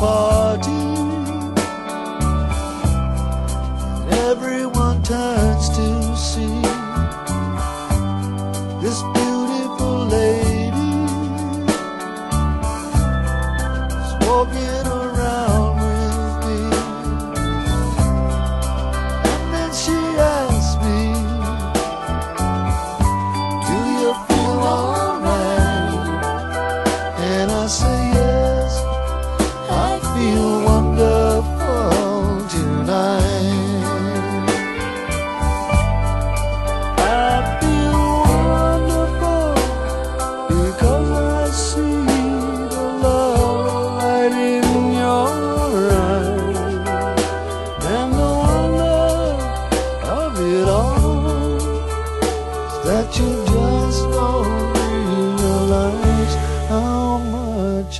party. Everyone turns to see this beautiful lady is walking.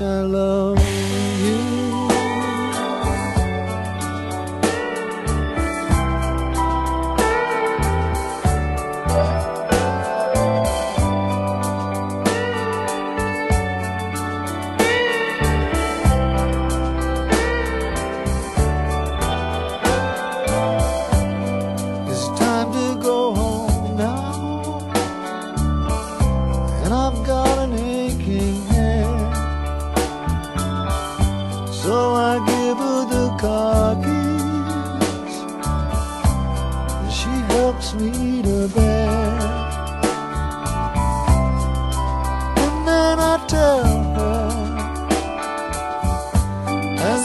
I love you. It's time to go home now. And I've got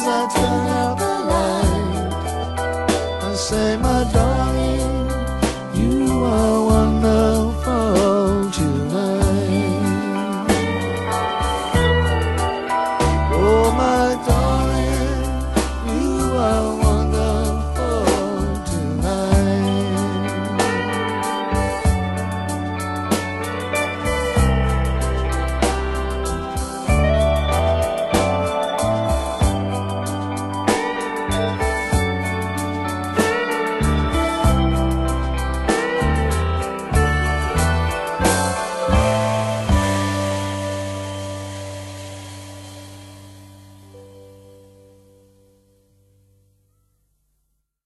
set free.